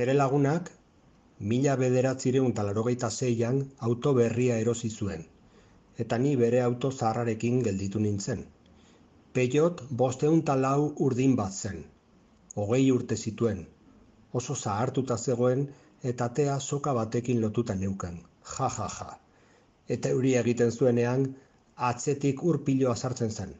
Nere lagunak, mila bederatzireun talarrogeita zeian auto berria erosi zuen, eta ni bere auto zaharrarekin gelditu nintzen. Peiot bosteun talau urdin bat zen. Hogei urte zituen. Oso zahartuta zegoen eta atea soka batekin lotuta neukan. Ja, ja, ja. Eta euria egiten zuenean, atzetik urpiloa sartzen zen.